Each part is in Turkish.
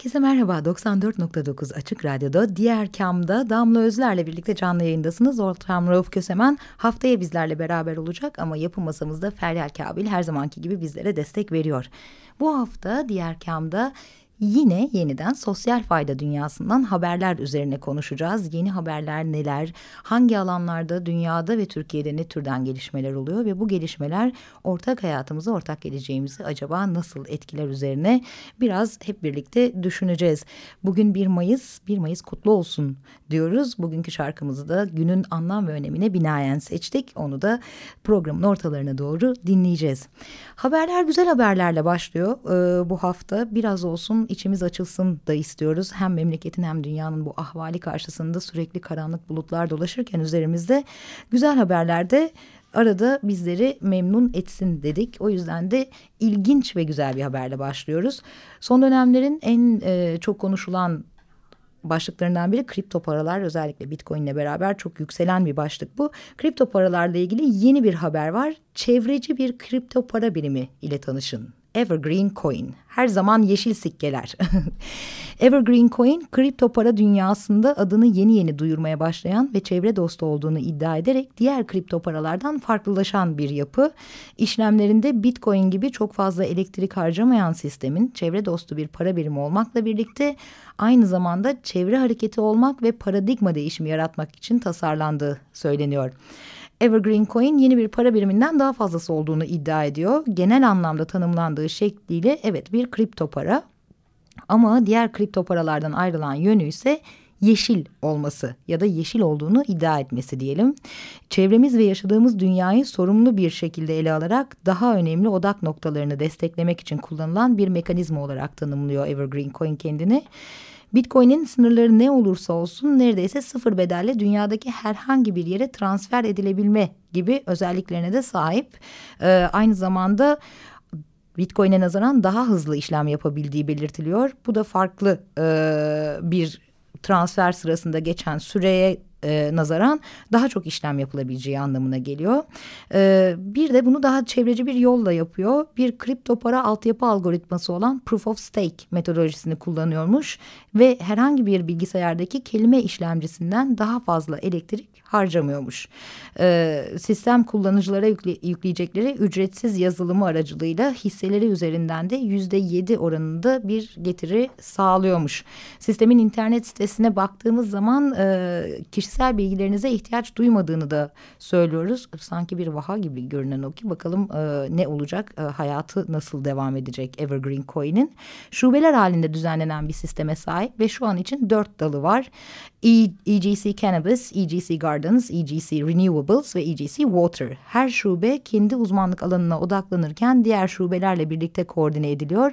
Herkese merhaba. 94.9 Açık Radyo'da Diğer Kam'da Damla Özler'le birlikte canlı yayındasınız. Ortam Rauf Kösemen haftaya bizlerle beraber olacak ama yapım masamızda Feryal Kabil her zamanki gibi bizlere destek veriyor. Bu hafta Diğer Kam'da Yine yeniden sosyal fayda dünyasından haberler üzerine konuşacağız. Yeni haberler neler, hangi alanlarda dünyada ve Türkiye'de ne türden gelişmeler oluyor ve bu gelişmeler ortak hayatımızı, ortak geleceğimizi acaba nasıl etkiler üzerine biraz hep birlikte düşüneceğiz. Bugün 1 Mayıs, 1 Mayıs kutlu olsun diyoruz. Bugünkü şarkımızı da günün anlam ve önemine binaen seçtik. Onu da programın ortalarına doğru dinleyeceğiz. Haberler güzel haberlerle başlıyor. Ee, bu hafta biraz olsun içimiz açılsın da istiyoruz. Hem memleketin hem dünyanın bu ahvali karşısında sürekli karanlık bulutlar dolaşırken üzerimizde güzel haberler de arada bizleri memnun etsin dedik. O yüzden de ilginç ve güzel bir haberle başlıyoruz. Son dönemlerin en e, çok konuşulan başlıklarından biri kripto paralar özellikle bitcoin ile beraber çok yükselen bir başlık bu. Kripto paralarla ilgili yeni bir haber var. Çevreci bir kripto para birimi ile tanışın. Evergreen Coin. Her zaman yeşil sikkeler. Evergreen Coin, kripto para dünyasında adını yeni yeni duyurmaya başlayan ve çevre dostu olduğunu iddia ederek diğer kripto paralardan farklılaşan bir yapı. İşlemlerinde Bitcoin gibi çok fazla elektrik harcamayan sistemin çevre dostu bir para birimi olmakla birlikte aynı zamanda çevre hareketi olmak ve paradigma değişimi yaratmak için tasarlandığı söyleniyor. Evergreen Coin yeni bir para biriminden daha fazlası olduğunu iddia ediyor. Genel anlamda tanımlandığı şekliyle evet bir kripto para ama diğer kripto paralardan ayrılan yönü ise yeşil olması ya da yeşil olduğunu iddia etmesi diyelim. Çevremiz ve yaşadığımız dünyayı sorumlu bir şekilde ele alarak daha önemli odak noktalarını desteklemek için kullanılan bir mekanizma olarak tanımlıyor Evergreen Coin kendini. Bitcoin'in sınırları ne olursa olsun neredeyse sıfır bedelle dünyadaki herhangi bir yere transfer edilebilme gibi özelliklerine de sahip. Ee, aynı zamanda Bitcoin'e nazaran daha hızlı işlem yapabildiği belirtiliyor. Bu da farklı e, bir transfer sırasında geçen süreye e, nazaran daha çok işlem yapılabileceği anlamına geliyor. E, bir de bunu daha çevreci bir yolla yapıyor. Bir kripto para altyapı algoritması olan Proof of Stake metodolojisini kullanıyormuş ve herhangi bir bilgisayardaki kelime işlemcisinden daha fazla elektrik harcamıyormuş. E, sistem kullanıcılara yükle, yükleyecekleri ücretsiz yazılımı aracılığıyla hisseleri üzerinden de yüzde yedi oranında bir getiri sağlıyormuş. Sistemin internet sitesine baktığımız zaman e, kişisel bilgilerinize ihtiyaç duymadığını da söylüyoruz. Sanki bir vaha gibi görünen o ki bakalım e, ne olacak, e, hayatı nasıl devam edecek Evergreen Coin'in. Şubeler halinde düzenlenen bir sisteme sahip ve şu an için dört dalı var. E, EGC Cannabis, EGC Gardens, EGC Renewables ve EGC Water. Her şube kendi uzmanlık alanına odaklanırken diğer şubelerle birlikte koordine ediliyor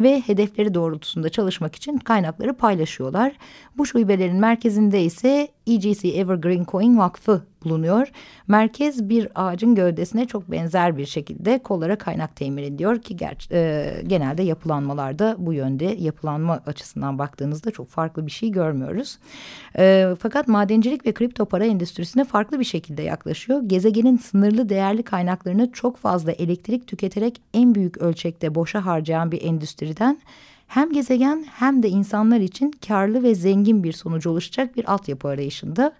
ve hedefleri doğrultusunda çalışmak için kaynakları paylaşıyorlar. Bu şubelerin merkezinde ise EGC Evergreen Coin Vakfı bulunuyor. Merkez bir ağacın gövdesine çok benzer bir şekilde kollara kaynak temin ediyor ki ger e, genelde yapılanmalarda bu yönde yapılanma açısından baktığınızda çok farklı bir şey görmüyoruz. E, fakat madencilik ve kripto para endüstrisine farklı bir şekilde yaklaşıyor. Gezegenin sınırlı değerli kaynaklarını çok fazla elektrik tüketerek en büyük ölçekte boşa harcayan bir endüstriden hem gezegen hem de insanlar için karlı ve zengin bir sonuç oluşacak bir altyapı arayışında.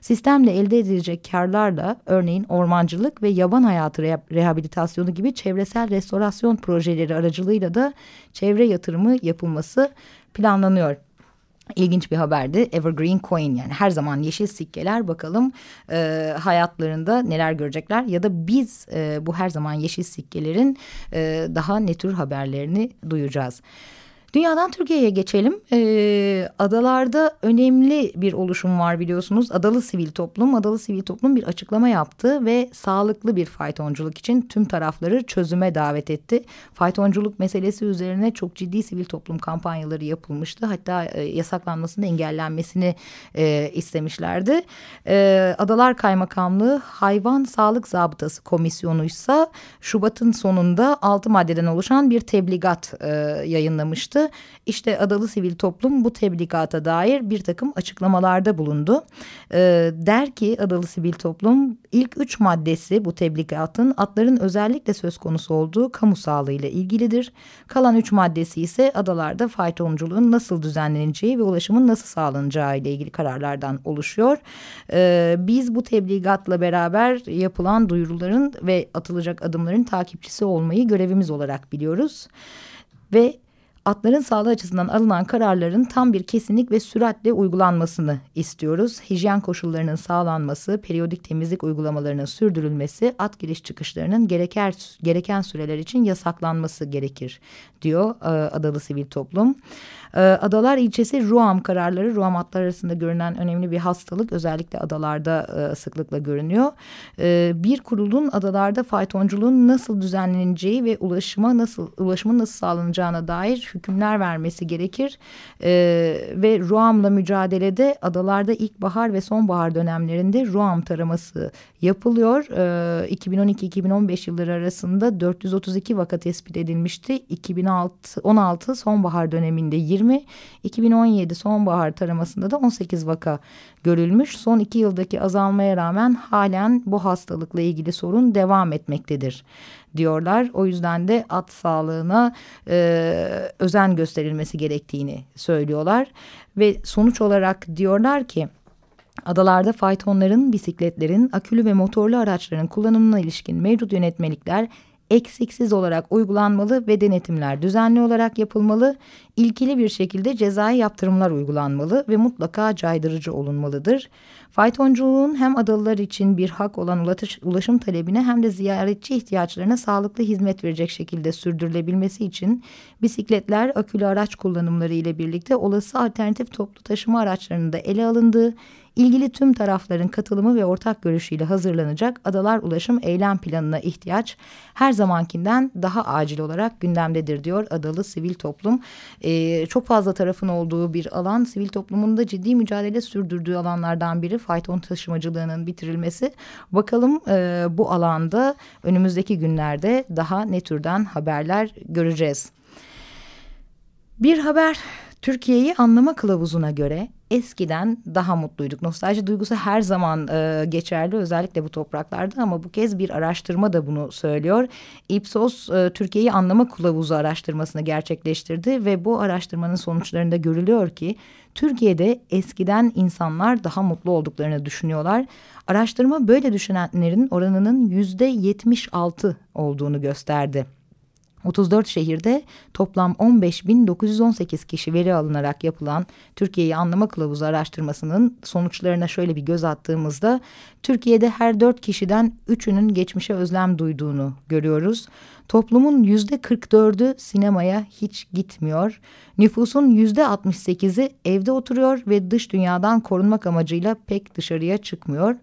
Sistemle elde edilecek karlarla örneğin ormancılık ve yaban hayatı rehabilitasyonu gibi çevresel restorasyon projeleri aracılığıyla da çevre yatırımı yapılması planlanıyor. İlginç bir haberdi. Evergreen Coin yani her zaman yeşil sikkeler bakalım e, hayatlarında neler görecekler ya da biz e, bu her zaman yeşil sikkelerin e, daha ne tür haberlerini duyacağız. Dünyadan Türkiye'ye geçelim. Ee, adalarda önemli bir oluşum var biliyorsunuz. Adalı Sivil Toplum. Adalı Sivil Toplum bir açıklama yaptı ve sağlıklı bir faytonculuk için tüm tarafları çözüme davet etti. Faytonculuk meselesi üzerine çok ciddi sivil toplum kampanyaları yapılmıştı. Hatta e, yasaklanmasını engellenmesini e, istemişlerdi. E, Adalar Kaymakamlığı Hayvan Sağlık Zabıtası Komisyonuysa Şubat'ın sonunda altı maddeden oluşan bir tebligat e, yayınlamıştı. İşte Adalı Sivil Toplum bu teblikata dair bir takım açıklamalarda bulundu. E, der ki Adalı Sivil Toplum ilk üç maddesi bu teblikatın atların özellikle söz konusu olduğu kamu sağlığı ile ilgilidir. Kalan üç maddesi ise adalarda faytonculuğun nasıl düzenleneceği ve ulaşımın nasıl sağlanacağı ile ilgili kararlardan oluşuyor. E, biz bu tebligatla beraber yapılan duyuruların ve atılacak adımların takipçisi olmayı görevimiz olarak biliyoruz. Ve atların sağlığı açısından alınan kararların tam bir kesinlik ve süratle uygulanmasını istiyoruz. Hijyen koşullarının sağlanması, periyodik temizlik uygulamalarının sürdürülmesi, at giriş çıkışlarının gereker, gereken süreler için yasaklanması gerekir diyor e, Adalı Sivil Toplum. E, Adalar ilçesi Ruam kararları Ruam atlar arasında görünen önemli bir hastalık özellikle adalarda e, sıklıkla görünüyor. E, bir kurulun adalarda faytonculuğun nasıl düzenleneceği ve ulaşıma nasıl ulaşımın nasıl sağlanacağına dair hükümler vermesi gerekir. E, ve Ruam'la mücadelede adalarda ilkbahar ve sonbahar dönemlerinde Ruam taraması yapılıyor. E, 2012-2015 yılları arasında 432 vaka tespit edilmişti. 2016 sonbahar döneminde 20, 2017 sonbahar taramasında da 18 vaka görülmüş. Son iki yıldaki azalmaya rağmen halen bu hastalıkla ilgili sorun devam etmektedir diyorlar. O yüzden de at sağlığına e, özen gösterilmesi gerektiğini söylüyorlar. Ve sonuç olarak diyorlar ki Adalarda faytonların, bisikletlerin, akülü ve motorlu araçların kullanımına ilişkin mevcut yönetmelikler eksiksiz olarak uygulanmalı ve denetimler düzenli olarak yapılmalı, ilkili bir şekilde cezai yaptırımlar uygulanmalı ve mutlaka caydırıcı olunmalıdır. Faytonculuğun hem adalılar için bir hak olan ulaşım talebine hem de ziyaretçi ihtiyaçlarına sağlıklı hizmet verecek şekilde sürdürülebilmesi için bisikletler, akülü araç kullanımları ile birlikte olası alternatif toplu taşıma araçlarının da ele alındığı, ilgili tüm tarafların katılımı ve ortak görüşüyle hazırlanacak Adalar Ulaşım Eylem Planı'na ihtiyaç her zamankinden daha acil olarak gündemdedir diyor Adalı Sivil Toplum. Ee, çok fazla tarafın olduğu bir alan, sivil toplumun da ciddi mücadele sürdürdüğü alanlardan biri fayton taşımacılığının bitirilmesi. Bakalım e, bu alanda önümüzdeki günlerde daha ne türden haberler göreceğiz. Bir haber Türkiye'yi anlama kılavuzuna göre eskiden daha mutluyduk. Nostalji duygusu her zaman e, geçerli özellikle bu topraklarda ama bu kez bir araştırma da bunu söylüyor. Ipsos e, Türkiye'yi anlama kılavuzu araştırmasını gerçekleştirdi ve bu araştırmanın sonuçlarında görülüyor ki Türkiye'de eskiden insanlar daha mutlu olduklarını düşünüyorlar. Araştırma böyle düşünenlerin oranının yüzde yetmiş altı olduğunu gösterdi. 34 şehirde toplam 15.918 kişi veri alınarak yapılan Türkiye'yi anlama kılavuzu araştırmasının sonuçlarına şöyle bir göz attığımızda Türkiye'de her dört kişiden üçünün geçmişe özlem duyduğunu görüyoruz. Toplumun yüzde 44'ü sinemaya hiç gitmiyor. Nüfusun yüzde 68'i evde oturuyor ve dış dünyadan korunmak amacıyla pek dışarıya çıkmıyor.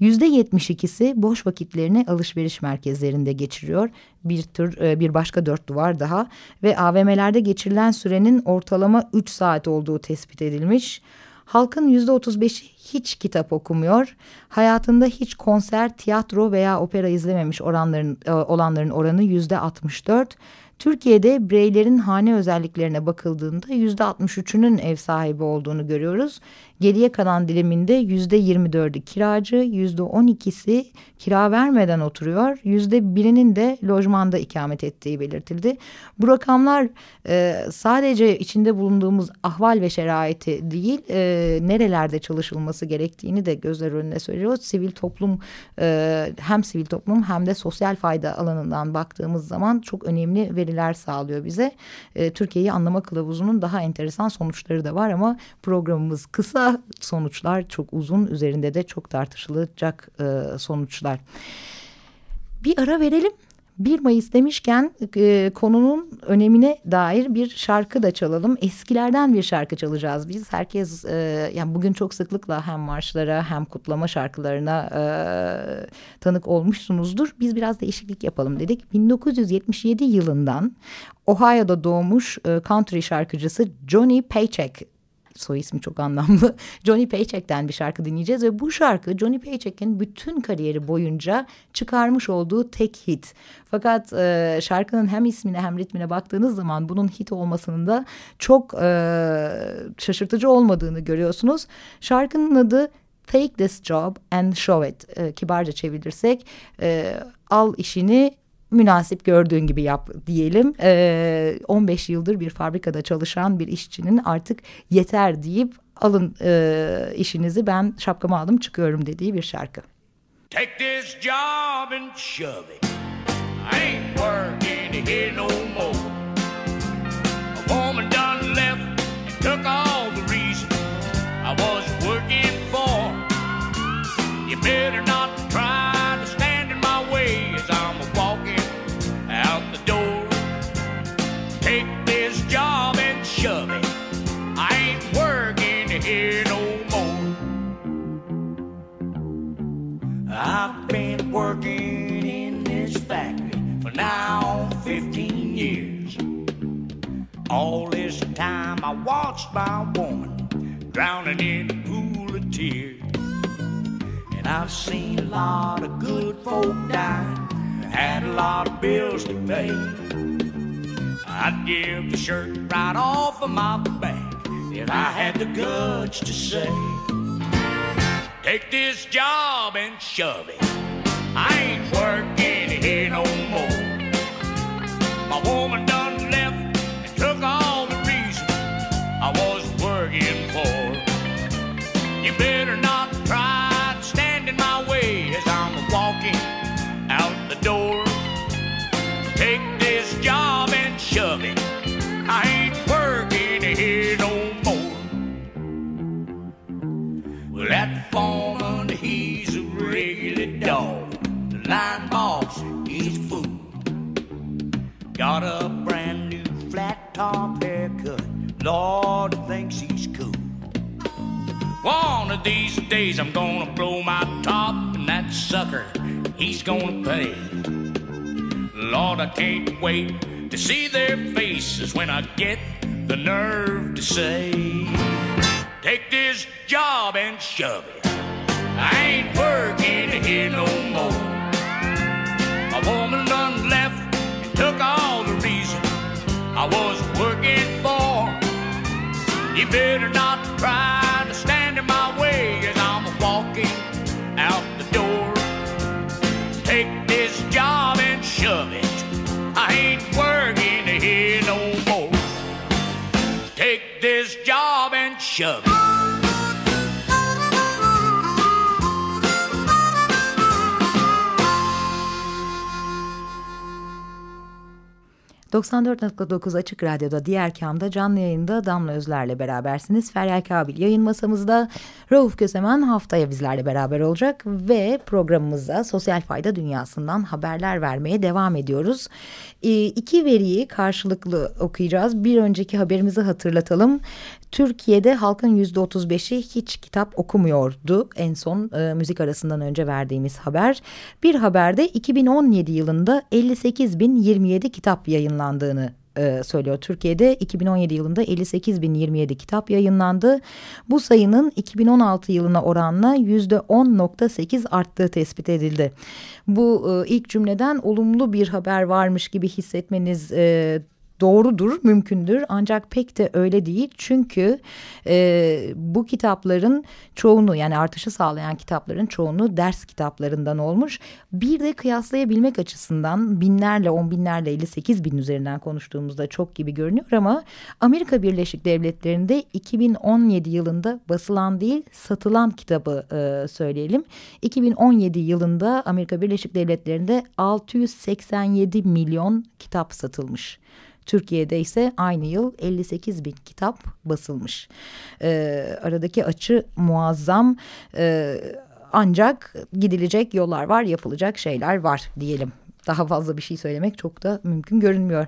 Yüzde yetmiş ikisi boş vakitlerini alışveriş merkezlerinde geçiriyor. Bir tür e, bir başka dört duvar daha ve AVM'lerde geçirilen sürenin ortalama üç saat olduğu tespit edilmiş. Halkın yüzde otuz beşi hiç kitap okumuyor. Hayatında hiç konser, tiyatro veya opera izlememiş oranların, e, olanların oranı yüzde altmış dört. Türkiye'de bireylerin hane özelliklerine bakıldığında yüzde altmış üçünün ev sahibi olduğunu görüyoruz. Geriye kalan diliminde yüzde yirmi dördü kiracı, yüzde on ikisi kira vermeden oturuyor. Yüzde birinin de lojmanda ikamet ettiği belirtildi. Bu rakamlar e, sadece içinde bulunduğumuz ahval ve şeraiti değil, e, nerelerde çalışılması gerektiğini de gözler önüne söylüyor. Sivil toplum e, hem sivil toplum hem de sosyal fayda alanından baktığımız zaman çok önemli veriler sağlıyor bize. E, Türkiye'yi anlama kılavuzunun daha enteresan sonuçları da var ama programımız kısa sonuçlar çok uzun üzerinde de çok tartışılacak e, sonuçlar. Bir ara verelim. 1 Mayıs demişken e, konunun önemine dair bir şarkı da çalalım. Eskilerden bir şarkı çalacağız biz. Herkes e, yani bugün çok sıklıkla hem marşlara hem kutlama şarkılarına e, tanık olmuşsunuzdur. Biz biraz değişiklik yapalım dedik. 1977 yılından Ohio'da doğmuş e, country şarkıcısı Johnny Paycheck soy ismi çok anlamlı. Johnny Paycheck'ten bir şarkı dinleyeceğiz ve bu şarkı Johnny Paycheck'in bütün kariyeri boyunca çıkarmış olduğu tek hit. Fakat e, şarkının hem ismine hem ritmine baktığınız zaman bunun hit olmasının da çok e, şaşırtıcı olmadığını görüyorsunuz. Şarkının adı Take This Job and Show It. E, kibarca çevirirsek e, al işini münasip gördüğün gibi yap diyelim. E, 15 yıldır bir fabrikada çalışan bir işçinin artık yeter deyip alın e, işinizi ben şapkamı aldım çıkıyorum dediği bir şarkı. Take this job and shove it. I ain't working here no more. A woman done left and took all I've been working in this factory for now 15 years. All this time I watched my woman drowning in a pool of tears. And I've seen a lot of good folk die, had a lot of bills to pay. I'd give the shirt right off of my back if I had the guts to say, Take this job and shove it. I ain't working here no more. Of these days I'm gonna blow my top, and that sucker, he's gonna pay. Lord, I can't wait to see their faces when I get the nerve to say, Take this job and shove it. I ain't working here no more. A woman done left and took all the reason I was working for. You better not try in my way as I'm walking out the door. Take this job and shove it. I ain't working here no more. Take this job and shove it. 94.9 Açık Radyo'da diğer kamda canlı yayında Damla Özler'le berabersiniz. Feryal Kabil yayın masamızda Rauf Kösemen haftaya bizlerle beraber olacak ve programımızda sosyal fayda dünyasından haberler vermeye devam ediyoruz. E, iki veriyi karşılıklı okuyacağız. Bir önceki haberimizi hatırlatalım. Türkiye'de halkın yüzde otuz beşi hiç kitap okumuyordu. En son e, müzik arasından önce verdiğimiz haber. Bir haberde 2017 yılında 58.027 kitap yayınlandığını e, söylüyor. Türkiye'de 2017 yılında 58.027 kitap yayınlandı. Bu sayının 2016 yılına oranla %10.8 arttığı tespit edildi. Bu e, ilk cümleden olumlu bir haber varmış gibi hissetmeniz e, doğrudur, mümkündür ancak pek de öyle değil. Çünkü e, bu kitapların çoğunu yani artışı sağlayan kitapların çoğunu ders kitaplarından olmuş. Bir de kıyaslayabilmek açısından binlerle, on binlerle, 58 bin üzerinden konuştuğumuzda çok gibi görünüyor ama Amerika Birleşik Devletleri'nde 2017 yılında basılan değil satılan kitabı e, söyleyelim. 2017 yılında Amerika Birleşik Devletleri'nde 687 milyon kitap satılmış. Türkiye'de ise aynı yıl 58 bin kitap basılmış. E, aradaki açı muazzam e, ancak gidilecek yollar var yapılacak şeyler var diyelim. daha fazla bir şey söylemek çok da mümkün görünmüyor.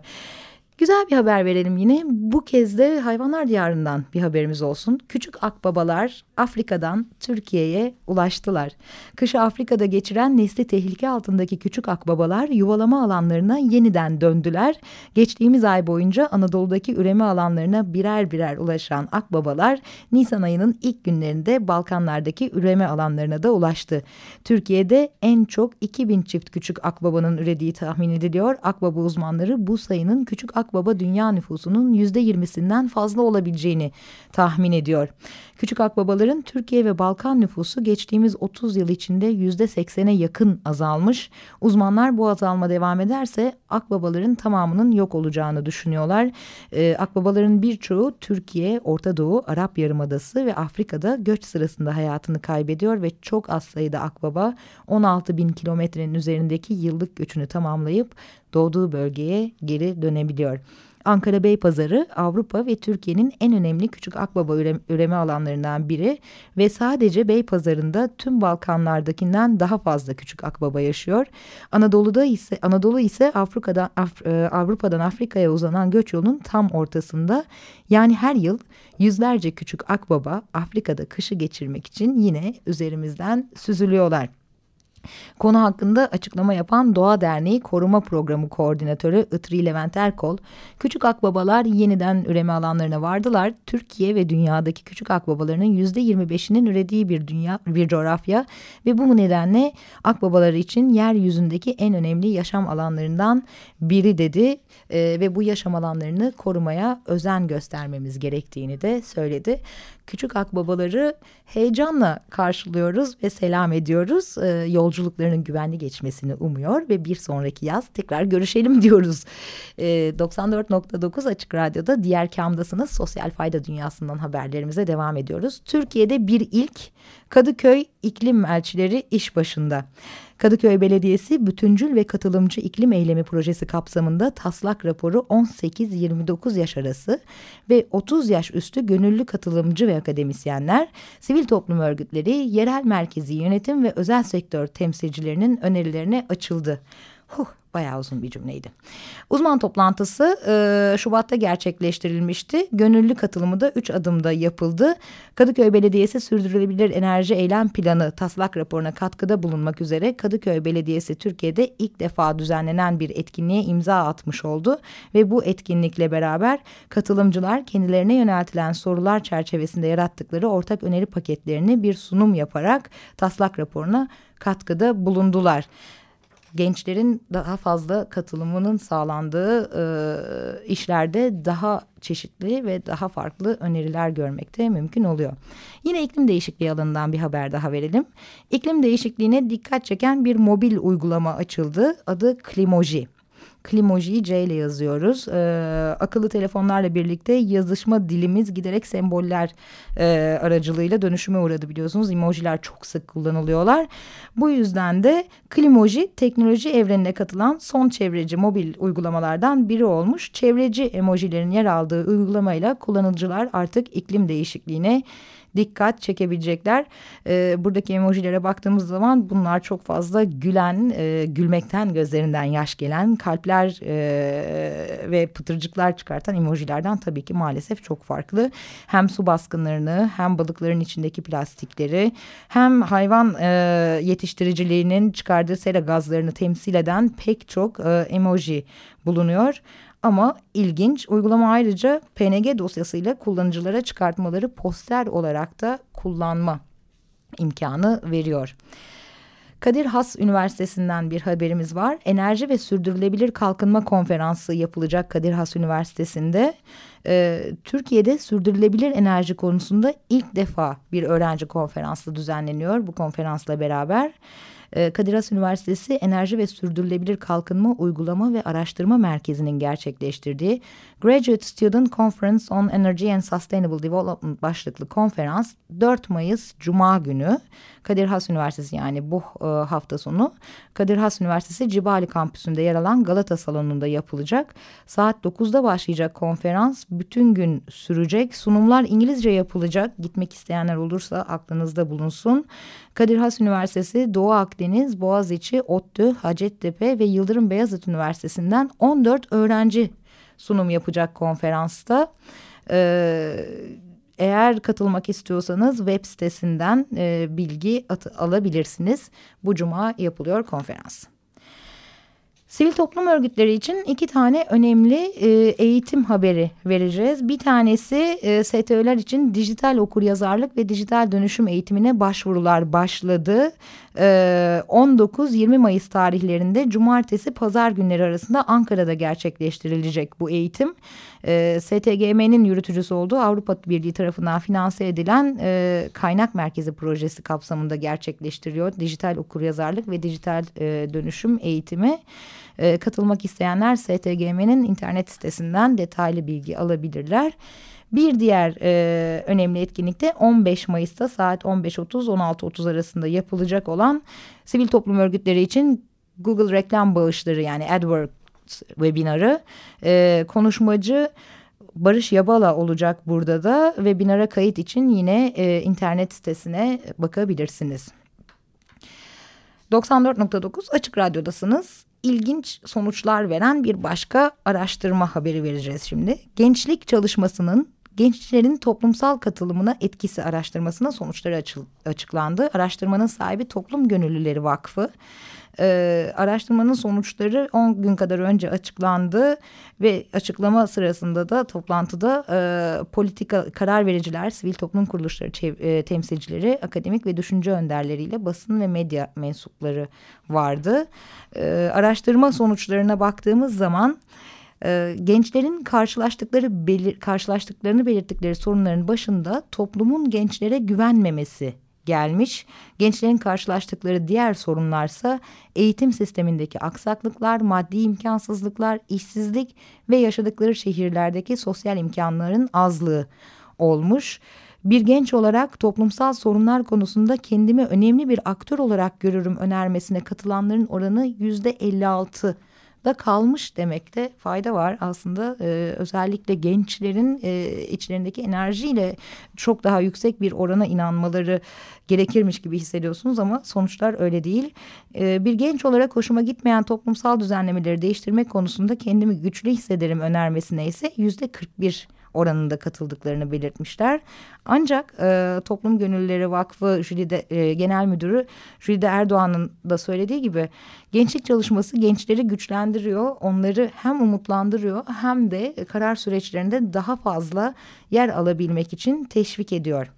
Güzel bir haber verelim yine. Bu kez de hayvanlar diyarından bir haberimiz olsun. Küçük akbabalar Afrika'dan Türkiye'ye ulaştılar. Kışı Afrika'da geçiren nesli tehlike altındaki küçük akbabalar yuvalama alanlarına yeniden döndüler. Geçtiğimiz ay boyunca Anadolu'daki üreme alanlarına birer birer ulaşan akbabalar Nisan ayının ilk günlerinde Balkanlardaki üreme alanlarına da ulaştı. Türkiye'de en çok 2000 çift küçük akbabanın ürediği tahmin ediliyor. Akbaba uzmanları bu sayının küçük akbaba dünya nüfusunun yüzde yirmisinden fazla olabileceğini tahmin ediyor. Küçük akbabaların Türkiye ve Balkan nüfusu geçtiğimiz 30 yıl içinde yüzde seksene yakın azalmış. Uzmanlar bu azalma devam ederse akbabaların tamamının yok olacağını düşünüyorlar. Ee, akbabaların birçoğu Türkiye, Orta Doğu, Arap Yarımadası ve Afrika'da göç sırasında hayatını kaybediyor ve çok az sayıda akbaba 16 bin kilometrenin üzerindeki yıllık göçünü tamamlayıp doğduğu bölgeye geri dönebiliyor. Ankara Beypazarı Avrupa ve Türkiye'nin en önemli küçük akbaba üreme alanlarından biri ve sadece Beypazarı'nda tüm Balkanlardakinden daha fazla küçük akbaba yaşıyor. Anadolu'da ise Anadolu ise Afrika'dan Af, e, Avrupa'dan Afrika'ya uzanan göç yolunun tam ortasında. Yani her yıl yüzlerce küçük akbaba Afrika'da kışı geçirmek için yine üzerimizden süzülüyorlar. Konu hakkında açıklama yapan Doğa Derneği Koruma Programı Koordinatörü Itri Levent Erkol, küçük akbabalar yeniden üreme alanlarına vardılar. Türkiye ve dünyadaki küçük akbabalarının yüzde 25'inin ürediği bir dünya, bir coğrafya ve bu nedenle akbabaları için yeryüzündeki en önemli yaşam alanlarından biri dedi e, ve bu yaşam alanlarını korumaya özen göstermemiz gerektiğini de söyledi küçük akbabaları heyecanla karşılıyoruz ve selam ediyoruz. E, yolculuklarının güvenli geçmesini umuyor ve bir sonraki yaz tekrar görüşelim diyoruz. E, ee, 94.9 Açık Radyo'da diğer kamdasınız. Sosyal fayda dünyasından haberlerimize devam ediyoruz. Türkiye'de bir ilk Kadıköy iklim elçileri iş başında. Kadıköy Belediyesi bütüncül ve katılımcı iklim eylemi projesi kapsamında taslak raporu 18-29 yaş arası ve 30 yaş üstü gönüllü katılımcı ve akademisyenler, sivil toplum örgütleri, yerel merkezi yönetim ve özel sektör temsilcilerinin önerilerine açıldı. Huh, bayağı uzun bir cümleydi. Uzman toplantısı e, Şubat'ta gerçekleştirilmişti. Gönüllü katılımı da üç adımda yapıldı. Kadıköy Belediyesi Sürdürülebilir Enerji Eylem Planı taslak raporuna katkıda bulunmak üzere Kadıköy Belediyesi Türkiye'de ilk defa düzenlenen bir etkinliğe imza atmış oldu. Ve bu etkinlikle beraber katılımcılar kendilerine yöneltilen sorular çerçevesinde yarattıkları ortak öneri paketlerini bir sunum yaparak taslak raporuna katkıda bulundular gençlerin daha fazla katılımının sağlandığı e, işlerde daha çeşitli ve daha farklı öneriler görmekte mümkün oluyor. Yine iklim değişikliği alanından bir haber daha verelim. İklim değişikliğine dikkat çeken bir mobil uygulama açıldı. Adı Klimoji. Klimoji'yi C ile yazıyoruz. E, akıllı telefonlarla birlikte yazışma dilimiz giderek semboller e, aracılığıyla dönüşüme uğradı biliyorsunuz. Emojiler çok sık kullanılıyorlar. Bu yüzden de Klimoji teknoloji evrenine katılan son çevreci mobil uygulamalardan biri olmuş. Çevreci emojilerin yer aldığı uygulamayla kullanıcılar artık iklim değişikliğine dikkat çekebilecekler. E, buradaki emojilere baktığımız zaman bunlar çok fazla gülen, e, gülmekten gözlerinden yaş gelen kalpler e, ve pıtırcıklar çıkartan emojilerden tabii ki maalesef çok farklı. Hem su baskınlarını hem balıkların içindeki plastikleri hem hayvan e, yetiştiriciliğinin çıkardığı sera gazlarını temsil eden pek çok e, emoji bulunuyor. Ama ilginç uygulama ayrıca PNG dosyasıyla kullanıcılara çıkartmaları poster olarak da kullanma imkanı veriyor. Kadir Has Üniversitesi'nden bir haberimiz var. Enerji ve Sürdürülebilir Kalkınma Konferansı yapılacak Kadir Has Üniversitesi'nde. Ee, Türkiye'de sürdürülebilir enerji konusunda ilk defa bir öğrenci konferansı düzenleniyor bu konferansla beraber. Ee, Kadir Has Üniversitesi Enerji ve Sürdürülebilir Kalkınma Uygulama ve Araştırma Merkezi'nin gerçekleştirdiği Graduate Student Conference on Energy and Sustainable Development başlıklı konferans 4 Mayıs Cuma günü Kadir Has Üniversitesi yani bu e, hafta sonu Kadir Has Üniversitesi Cibali kampüsünde yer alan Galata Salonu'nda yapılacak. Saat 9'da başlayacak konferans bütün gün sürecek. Sunumlar İngilizce yapılacak. Gitmek isteyenler olursa aklınızda bulunsun. Kadir Has Üniversitesi, Doğu Akdeniz, Boğaziçi, ODTÜ, Hacettepe ve Yıldırım Beyazıt Üniversitesi'nden 14 öğrenci sunum yapacak konferansta. Ee, eğer katılmak istiyorsanız web sitesinden e, bilgi alabilirsiniz. Bu cuma yapılıyor konferans. Sivil toplum örgütleri için iki tane önemli e, eğitim haberi vereceğiz. Bir tanesi e, STÖ'ler için dijital okuryazarlık ve dijital dönüşüm eğitimine başvurular başladı. E, 19-20 Mayıs tarihlerinde cumartesi pazar günleri arasında Ankara'da gerçekleştirilecek bu eğitim. E, STGM'nin yürütücüsü olduğu Avrupa Birliği tarafından finanse edilen e, kaynak merkezi projesi kapsamında gerçekleştiriyor. Dijital okuryazarlık ve dijital e, dönüşüm eğitimi. E, katılmak isteyenler STGM'nin internet sitesinden detaylı bilgi alabilirler. Bir diğer e, önemli etkinlik de 15 Mayıs'ta saat 15.30-16.30 arasında yapılacak olan sivil toplum örgütleri için Google reklam bağışları yani AdWords webinarı. E, konuşmacı Barış Yabala olacak burada da webinara kayıt için yine e, internet sitesine bakabilirsiniz. 94.9 Açık Radyo'dasınız ilginç sonuçlar veren bir başka araştırma haberi vereceğiz şimdi. Gençlik çalışmasının gençlerin toplumsal katılımına etkisi araştırmasına sonuçları açıklandı. Araştırmanın sahibi Toplum Gönüllüleri Vakfı. Ee, araştırmanın sonuçları 10 gün kadar önce açıklandı ve açıklama sırasında da toplantıda e, politika karar vericiler, sivil toplum kuruluşları e, temsilcileri, akademik ve düşünce önderleriyle basın ve medya mensupları vardı. E, araştırma sonuçlarına baktığımız zaman e, gençlerin karşılaştıkları belir, karşılaştıklarını belirttikleri sorunların başında toplumun gençlere güvenmemesi gelmiş. Gençlerin karşılaştıkları diğer sorunlarsa eğitim sistemindeki aksaklıklar, maddi imkansızlıklar, işsizlik ve yaşadıkları şehirlerdeki sosyal imkanların azlığı olmuş. Bir genç olarak toplumsal sorunlar konusunda kendimi önemli bir aktör olarak görürüm önermesine katılanların oranı yüzde 56 da kalmış demekte fayda var aslında e, özellikle gençlerin e, içlerindeki enerjiyle çok daha yüksek bir orana inanmaları gerekirmiş gibi hissediyorsunuz ama sonuçlar öyle değil. E, bir genç olarak hoşuma gitmeyen toplumsal düzenlemeleri değiştirmek konusunda kendimi güçlü hissederim önermesine ise yüzde 41 oranında katıldıklarını belirtmişler. Ancak e, Toplum Gönüllüleri Vakfı Jülide, e, Genel Müdürü Jülide Erdoğan'ın da söylediği gibi gençlik çalışması gençleri güçlendiriyor. Onları hem umutlandırıyor hem de karar süreçlerinde daha fazla yer alabilmek için teşvik ediyor.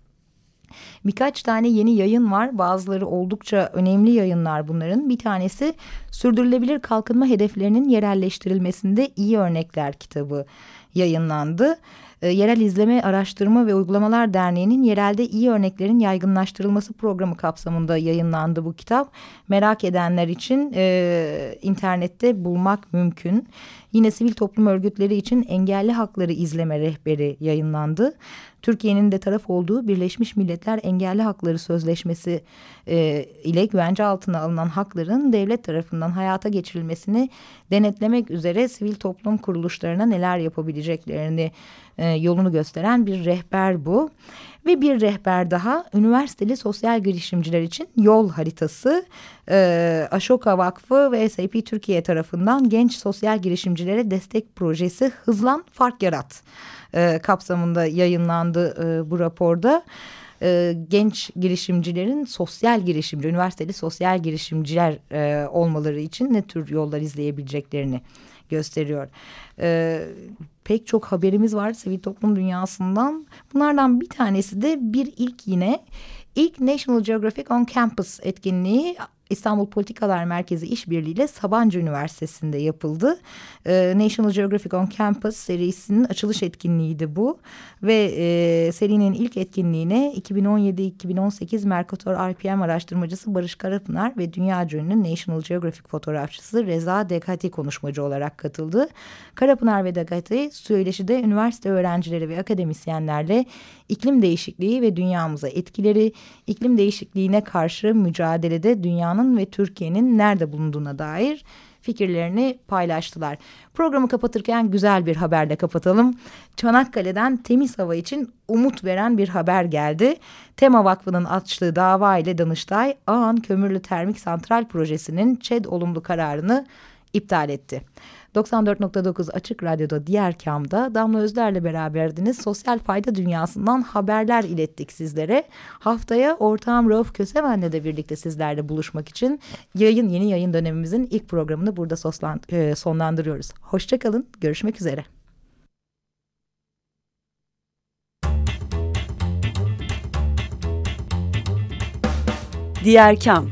Birkaç tane yeni yayın var. Bazıları oldukça önemli yayınlar bunların. Bir tanesi sürdürülebilir kalkınma hedeflerinin yerelleştirilmesinde iyi örnekler kitabı yayınlandı. E, Yerel İzleme Araştırma ve Uygulamalar Derneği'nin yerelde iyi örneklerin yaygınlaştırılması programı kapsamında yayınlandı bu kitap. Merak edenler için e, internette bulmak mümkün. Yine sivil toplum örgütleri için engelli hakları izleme rehberi yayınlandı. Türkiye'nin de taraf olduğu Birleşmiş Milletler Engelli Hakları Sözleşmesi e, ile güvence altına alınan hakların devlet tarafından hayata geçirilmesini denetlemek üzere sivil toplum kuruluşlarına neler yapabileceklerini e, yolunu gösteren bir rehber bu. Ve bir rehber daha üniversiteli sosyal girişimciler için yol haritası e, Ashoka Vakfı ve SAP Türkiye tarafından genç sosyal girişimcilere destek projesi Hızlan Fark Yarat e, kapsamında yayınlandı e, bu raporda. E, genç girişimcilerin sosyal girişimci, üniversiteli sosyal girişimciler e, olmaları için ne tür yollar izleyebileceklerini gösteriyor. E, pek çok haberimiz var sivil toplum dünyasından. Bunlardan bir tanesi de bir ilk yine ilk National Geographic on Campus etkinliği İstanbul Politikalar Merkezi İşbirliğiyle Sabancı Üniversitesi'nde yapıldı. E, National Geographic on Campus serisinin açılış etkinliğiydi bu. Ve e, serinin ilk etkinliğine 2017-2018 Mercator RPM araştırmacısı Barış Karapınar ve dünya ünlü National Geographic fotoğrafçısı Reza Dekati konuşmacı olarak katıldı. Karapınar ve Dekati söyleşide üniversite öğrencileri ve akademisyenlerle iklim değişikliği ve dünyamıza etkileri, iklim değişikliğine karşı mücadelede dünyanın ve Türkiye'nin nerede bulunduğuna dair fikirlerini paylaştılar. Programı kapatırken güzel bir haberle kapatalım. Çanakkale'den temiz hava için umut veren bir haber geldi. Tema Vakfı'nın açtığı dava ile Danıştay, Ağan Kömürlü Termik Santral Projesi'nin ÇED olumlu kararını iptal etti. 94.9 Açık Radyo'da diğer kamda Damla Özler'le beraberdiniz. Sosyal fayda dünyasından haberler ilettik sizlere. Haftaya ortağım Rauf Kösemen'le de birlikte sizlerle buluşmak için yayın yeni yayın dönemimizin ilk programını burada e, sonlandırıyoruz. Hoşçakalın, görüşmek üzere. Diğer Kam